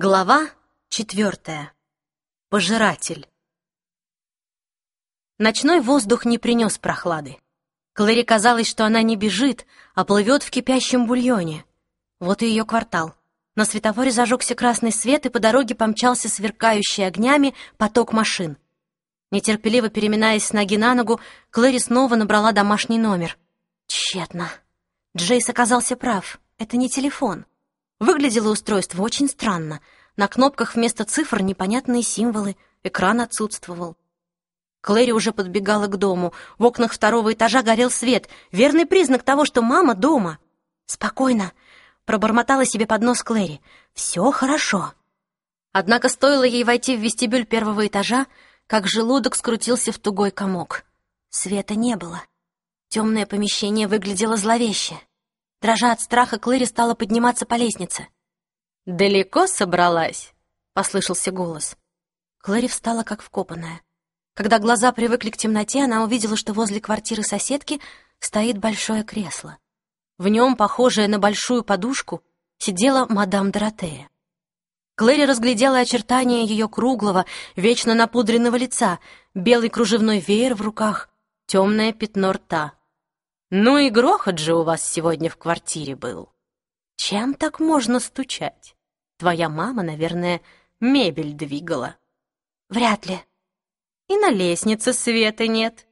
Глава четвертая. Пожиратель. Ночной воздух не принес прохлады. Клэри казалось, что она не бежит, а плывет в кипящем бульоне. Вот и ее квартал. На светофоре зажегся красный свет, и по дороге помчался сверкающий огнями поток машин. Нетерпеливо переминаясь с ноги на ногу, Клэри снова набрала домашний номер. Тщетно. Джейс оказался прав. Это не телефон. Выглядело устройство очень странно. На кнопках вместо цифр непонятные символы, экран отсутствовал. Клэри уже подбегала к дому. В окнах второго этажа горел свет. Верный признак того, что мама дома. «Спокойно», — пробормотала себе под нос Клэри. «Все хорошо». Однако стоило ей войти в вестибюль первого этажа, как желудок скрутился в тугой комок. Света не было. Темное помещение выглядело зловеще. Дрожа от страха, Клэри стала подниматься по лестнице. «Далеко собралась?» — послышался голос. Клэри встала как вкопанная. Когда глаза привыкли к темноте, она увидела, что возле квартиры соседки стоит большое кресло. В нем, похожее на большую подушку, сидела мадам Доротея. Клэри разглядела очертания ее круглого, вечно напудренного лица, белый кружевной веер в руках, темное пятно рта — ну и грохот же у вас сегодня в квартире был. Чем так можно стучать? Твоя мама, наверное, мебель двигала. Вряд ли. И на лестнице света нет.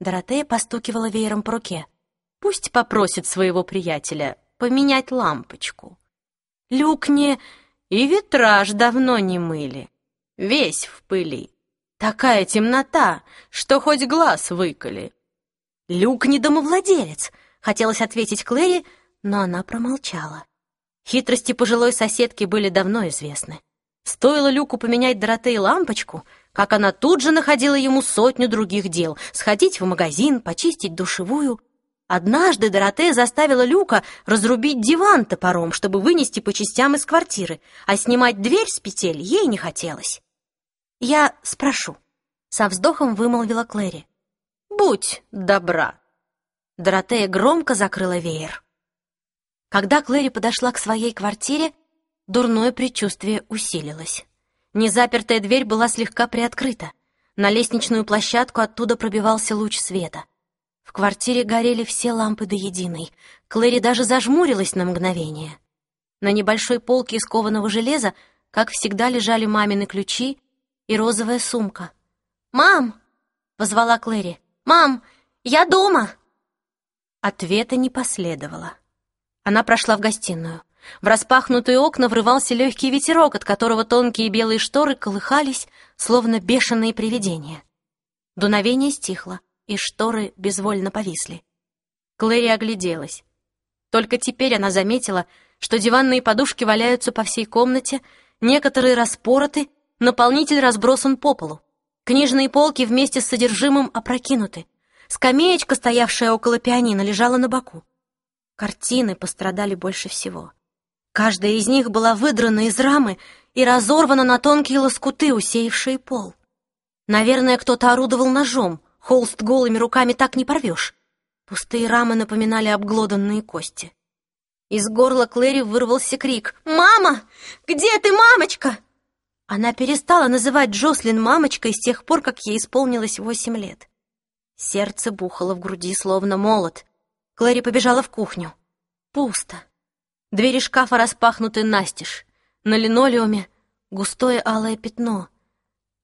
Доротея постукивала веером по руке. Пусть попросит своего приятеля поменять лампочку. Люк не... И витраж давно не мыли. Весь в пыли. Такая темнота, что хоть глаз выколи. «Люк не домовладелец», — хотелось ответить Клэри, но она промолчала. Хитрости пожилой соседки были давно известны. Стоило Люку поменять Доротеи лампочку, как она тут же находила ему сотню других дел — сходить в магазин, почистить душевую. Однажды Доротея заставила Люка разрубить диван топором, чтобы вынести по частям из квартиры, а снимать дверь с петель ей не хотелось. «Я спрошу», — со вздохом вымолвила Клэри. «Будь добра!» Доротея громко закрыла веер. Когда Клэри подошла к своей квартире, дурное предчувствие усилилось. Незапертая дверь была слегка приоткрыта. На лестничную площадку оттуда пробивался луч света. В квартире горели все лампы до единой. Клэри даже зажмурилась на мгновение. На небольшой полке из кованого железа, как всегда, лежали мамины ключи и розовая сумка. «Мам!» — позвала Клэри. «Мам, я дома!» Ответа не последовало. Она прошла в гостиную. В распахнутые окна врывался легкий ветерок, от которого тонкие белые шторы колыхались, словно бешеные привидения. Дуновение стихло, и шторы безвольно повисли. Клэри огляделась. Только теперь она заметила, что диванные подушки валяются по всей комнате, некоторые распороты, наполнитель разбросан по полу. Книжные полки вместе с содержимым опрокинуты. Скамеечка, стоявшая около пианино, лежала на боку. Картины пострадали больше всего. Каждая из них была выдрана из рамы и разорвана на тонкие лоскуты, усеявшие пол. Наверное, кто-то орудовал ножом. Холст голыми руками так не порвешь. Пустые рамы напоминали обглоданные кости. Из горла Клэри вырвался крик. «Мама! Где ты, мамочка?» Она перестала называть Джослин мамочкой с тех пор, как ей исполнилось восемь лет. Сердце бухало в груди, словно молот. Клэри побежала в кухню. Пусто. Двери шкафа распахнуты настежь. На линолеуме густое алое пятно.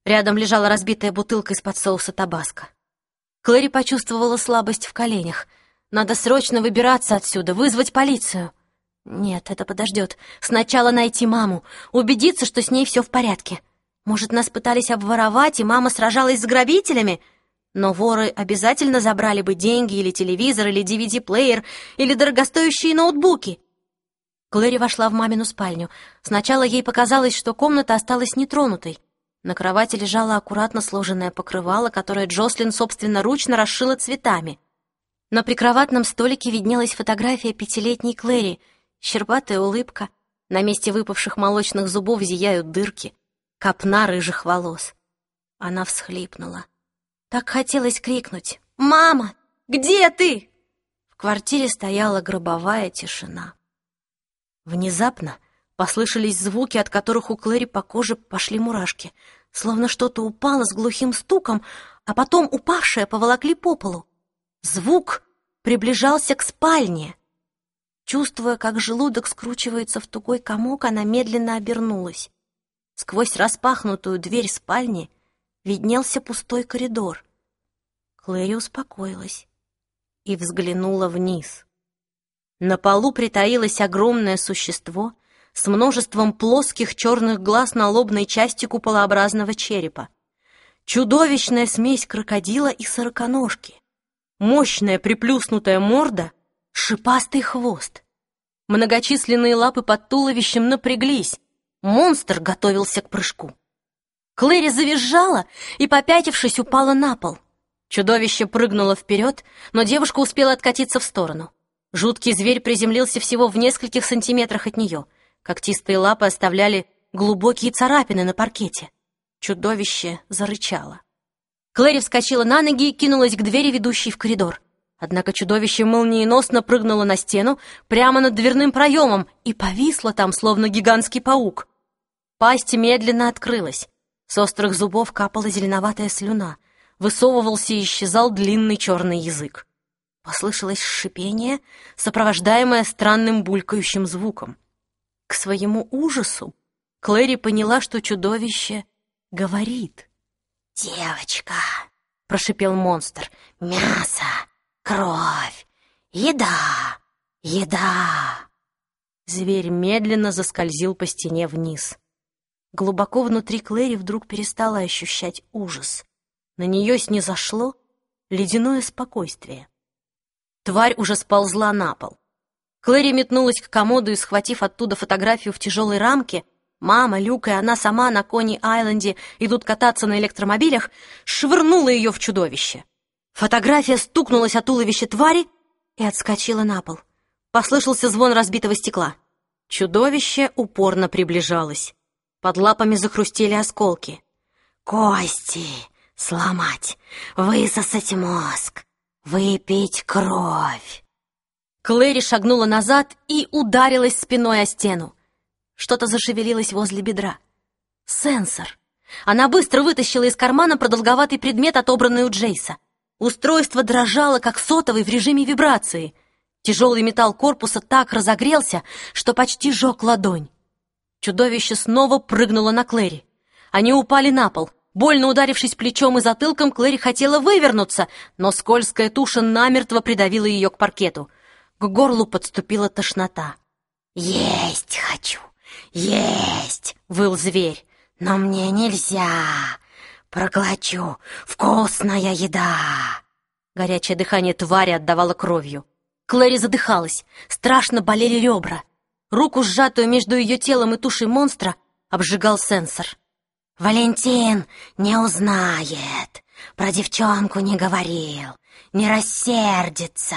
Рядом лежала разбитая бутылка из-под соуса табаско. Клэри почувствовала слабость в коленях. Надо срочно выбираться отсюда, вызвать полицию. Нет, это подождет. Сначала найти маму, убедиться, что с ней все в порядке. Может, нас пытались обворовать, и мама сражалась с грабителями? Но воры обязательно забрали бы деньги или телевизор, или DVD-плеер, или дорогостоящие ноутбуки. Клэри вошла в мамину спальню. Сначала ей показалось, что комната осталась нетронутой. На кровати лежало аккуратно сложенное покрывало, которое Джослин собственноручно расшила цветами. На прикроватном столике виднелась фотография пятилетней Клэри — Щербатая улыбка, на месте выпавших молочных зубов зияют дырки, копна рыжих волос. Она всхлипнула. Так хотелось крикнуть «Мама, где ты?» В квартире стояла гробовая тишина. Внезапно Послышались звуки, от которых у Клэри по коже пошли мурашки, словно что-то упало с глухим стуком, а потом упавшее поволокли по полу. Звук приближался к спальне. Чувствуя, как желудок скручивается в тугой комок, она медленно обернулась. Сквозь распахнутую дверь спальни виднелся пустой коридор. Клэри успокоилась и взглянула вниз. На полу притаилось огромное существо с множеством плоских черных глаз на лобной части куполообразного черепа. Чудовищная смесь крокодила и сороконожки. Мощная приплюснутая морда, шипастый хвост. Многочисленные лапы под туловищем напряглись. Монстр готовился к прыжку. Клэри завизжала и, попятившись, упала на пол. Чудовище прыгнуло вперед, но девушка успела откатиться в сторону. Жуткий зверь приземлился всего в нескольких сантиметрах от нее. Когтистые лапы оставляли глубокие царапины на паркете. Чудовище зарычало. Клэри вскочила на ноги и кинулась к двери, ведущей в коридор. Однако чудовище молниеносно прыгнуло на стену прямо над дверным проемом и повисло там, словно гигантский паук. Пасть медленно открылась. С острых зубов капала зеленоватая слюна. Высовывался и исчезал длинный черный язык. Послышалось шипение, сопровождаемое странным булькающим звуком. К своему ужасу Клэри поняла, что чудовище говорит. «Девочка!» — прошипел монстр. «Мясо! Кровь! Еда! Еда!» Зверь медленно заскользил по стене вниз. Глубоко внутри Клэри вдруг перестала ощущать ужас. На нее снизошло ледяное спокойствие. Тварь уже сползла на пол. Клэри метнулась к комоду и, схватив оттуда фотографию в тяжелой рамке, мама, Люк и она сама на Кони-Айленде идут кататься на электромобилях, швырнула ее в чудовище. Фотография стукнулась от туловища твари и отскочила на пол. Послышался звон разбитого стекла. Чудовище упорно приближалось. Под лапами захрустели осколки. «Кости! Сломать! Высосать мозг! «Выпить кровь!» Клэри шагнула назад и ударилась спиной о стену. Что-то зашевелилось возле бедра. Сенсор. Она быстро вытащила из кармана продолговатый предмет, отобранный у Джейса. Устройство дрожало, как сотовый в режиме вибрации. Тяжелый металл корпуса так разогрелся, что почти жег ладонь. Чудовище снова прыгнуло на Клэри. Они упали на пол — Больно ударившись плечом и затылком, Клэри хотела вывернуться, но скользкая туша намертво придавила ее к паркету. К горлу подступила тошнота. «Есть хочу! Есть!» — выл зверь. «Но мне нельзя! Проглочу! Вкусная еда!» Горячее дыхание твари отдавало кровью. Клэри задыхалась, страшно болели ребра. Руку, сжатую между ее телом и тушей монстра, обжигал сенсор. «Валентин не узнает, про девчонку не говорил, не рассердится».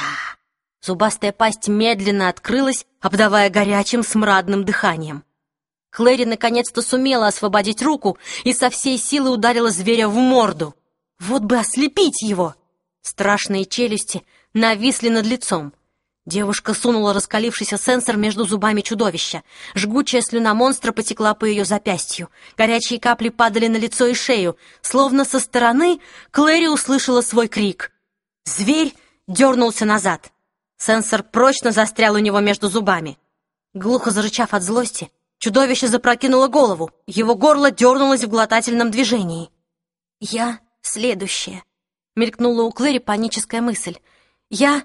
Зубастая пасть медленно открылась, обдавая горячим смрадным дыханием. Клэри наконец-то сумела освободить руку и со всей силы ударила зверя в морду. Вот бы ослепить его! Страшные челюсти нависли над лицом. Девушка сунула раскалившийся сенсор между зубами чудовища. Жгучая слюна монстра потекла по ее запястью. Горячие капли падали на лицо и шею. Словно со стороны Клэри услышала свой крик. Зверь дернулся назад. Сенсор прочно застрял у него между зубами. Глухо зарычав от злости, чудовище запрокинуло голову. Его горло дернулось в глотательном движении. «Я следующая», — мелькнула у Клэри паническая мысль. «Я...»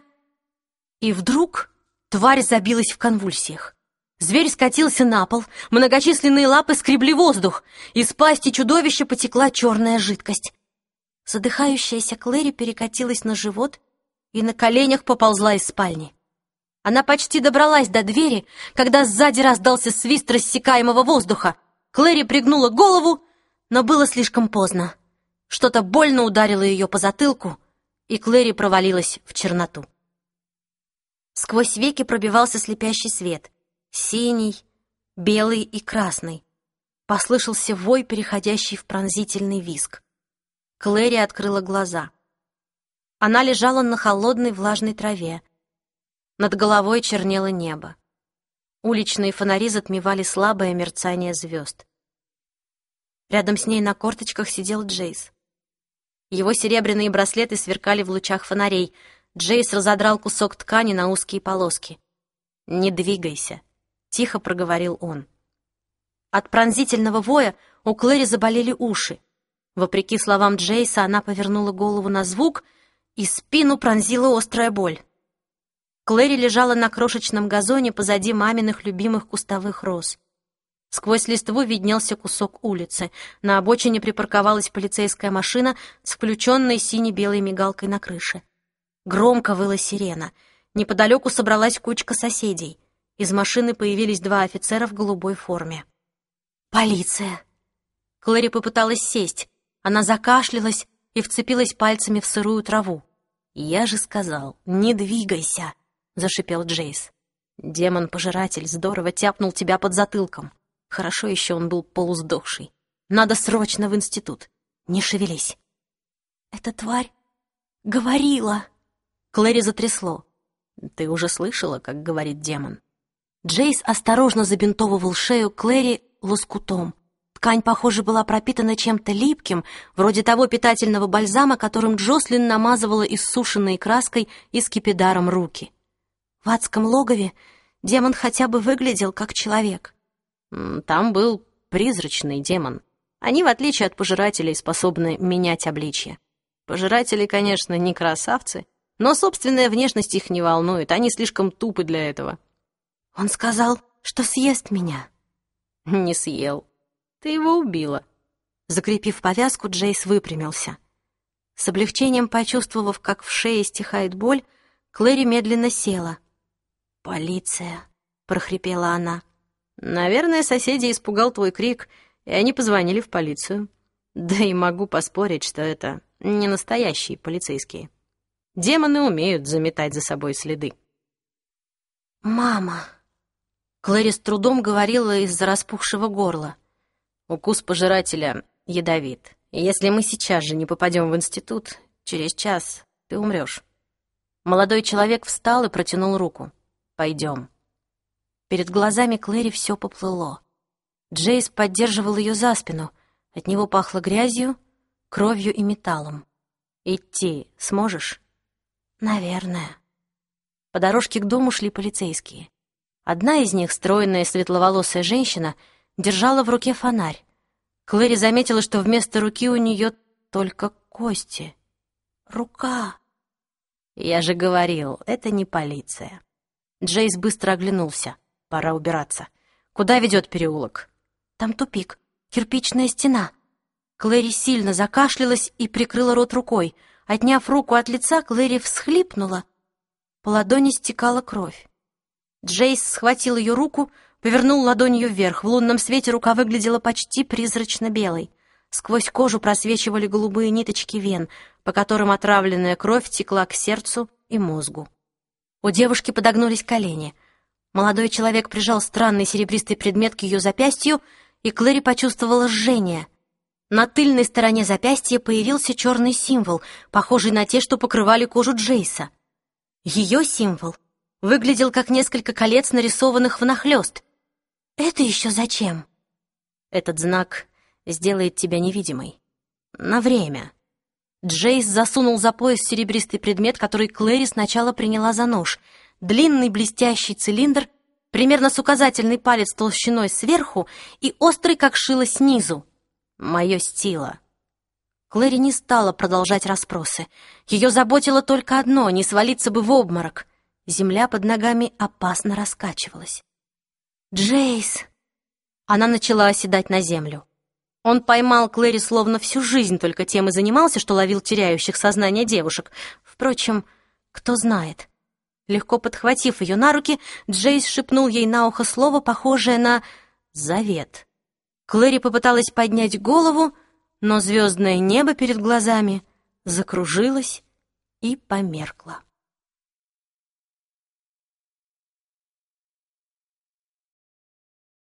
И вдруг тварь забилась в конвульсиях. Зверь скатился на пол, многочисленные лапы скребли воздух, из пасти чудовища потекла черная жидкость. Задыхающаяся Клэри перекатилась на живот и на коленях поползла из спальни. Она почти добралась до двери, когда сзади раздался свист рассекаемого воздуха. Клэри пригнула голову, но было слишком поздно. Что-то больно ударило ее по затылку, и Клэри провалилась в черноту. Сквозь веки пробивался слепящий свет. Синий, белый и красный. Послышался вой, переходящий в пронзительный виск. Клэри открыла глаза. Она лежала на холодной влажной траве. Над головой чернело небо. Уличные фонари затмевали слабое мерцание звезд. Рядом с ней на корточках сидел Джейс. Его серебряные браслеты сверкали в лучах фонарей. Джейс разодрал кусок ткани на узкие полоски. «Не двигайся», — тихо проговорил он. От пронзительного воя у Клэри заболели уши. Вопреки словам Джейса, она повернула голову на звук, и спину пронзила острая боль. Клэри лежала на крошечном газоне позади маминых любимых кустовых роз. Сквозь листву виднелся кусок улицы. На обочине припарковалась полицейская машина с включенной сине-белой мигалкой на крыше. Громко выла сирена. Неподалеку собралась кучка соседей. Из машины появились два офицера в голубой форме. «Полиция!» Клэри попыталась сесть. Она закашлялась и вцепилась пальцами в сырую траву. «Я же сказал, не двигайся!» — зашипел Джейс. «Демон-пожиратель здорово тяпнул тебя под затылком. Хорошо еще он был полусдохший. Надо срочно в институт. Не шевелись». «Эта тварь говорила!» Клэри затрясло. «Ты уже слышала, как говорит демон?» Джейс осторожно забинтовывал шею Клэри лоскутом. Ткань, похоже, была пропитана чем-то липким, вроде того питательного бальзама, которым Джослин намазывала иссушенной краской и скипидаром руки. В адском логове демон хотя бы выглядел как человек. Там был призрачный демон. Они, в отличие от пожирателей, способны менять обличье. Пожиратели, конечно, не красавцы, но собственная внешность их не волнует, они слишком тупы для этого. Он сказал, что съест меня. Не съел. Ты его убила. Закрепив повязку, Джейс выпрямился. С облегчением почувствовав, как в шее стихает боль, Клэри медленно села — «Полиция!» — прохрипела она. «Наверное, соседи испугал твой крик, и они позвонили в полицию. Да и могу поспорить, что это не настоящие полицейские. Демоны умеют заметать за собой следы». «Мама!» Клэри с трудом говорила из-за распухшего горла. «Укус пожирателя ядовит. Если мы сейчас же не попадем в институт, через час ты умрешь». Молодой человек встал и протянул руку. Пойдем». Перед глазами Клэри все поплыло. Джейс поддерживал ее за спину. От него пахло грязью, кровью и металлом. «Идти сможешь?» «Наверное». По дорожке к дому шли полицейские. Одна из них, стройная светловолосая женщина, держала в руке фонарь. Клэри заметила, что вместо руки у нее только кости. Рука. Я же говорил, это не полиция. Джейс быстро оглянулся. Пора убираться. Куда ведет переулок? Там тупик. Кирпичная стена. Клэри сильно закашлялась и прикрыла рот рукой. Отняв руку от лица, Клэри всхлипнула. По ладони стекала кровь. Джейс схватил ее руку, повернул ладонью вверх. В лунном свете рука выглядела почти призрачно-белой. Сквозь кожу просвечивали голубые ниточки вен, по которым отравленная кровь текла к сердцу и мозгу. У девушки подогнулись колени. Молодой человек прижал странный серебристый предмет к ее запястью, и Клэри почувствовала жжение. На тыльной стороне запястья появился черный символ, похожий на те, что покрывали кожу Джейса. Ее символ выглядел как несколько колец, нарисованных внахлёст. «Это еще зачем?» «Этот знак сделает тебя невидимой. На время», Джейс засунул за пояс серебристый предмет, который Клэри сначала приняла за нож. Длинный блестящий цилиндр, примерно с указательный палец толщиной сверху и острый, как шило, снизу. Мое стило. Клэри не стала продолжать расспросы. Ее заботило только одно — не свалиться бы в обморок. Земля под ногами опасно раскачивалась. «Джейс!» Она начала оседать на землю. Он поймал Клэри словно всю жизнь только тем и занимался, что ловил теряющих сознание девушек. Впрочем, кто знает. Легко подхватив ее на руки, Джейс шепнул ей на ухо слово, похожее на «завет». Клэри попыталась поднять голову, но звездное небо перед глазами закружилось и померкло.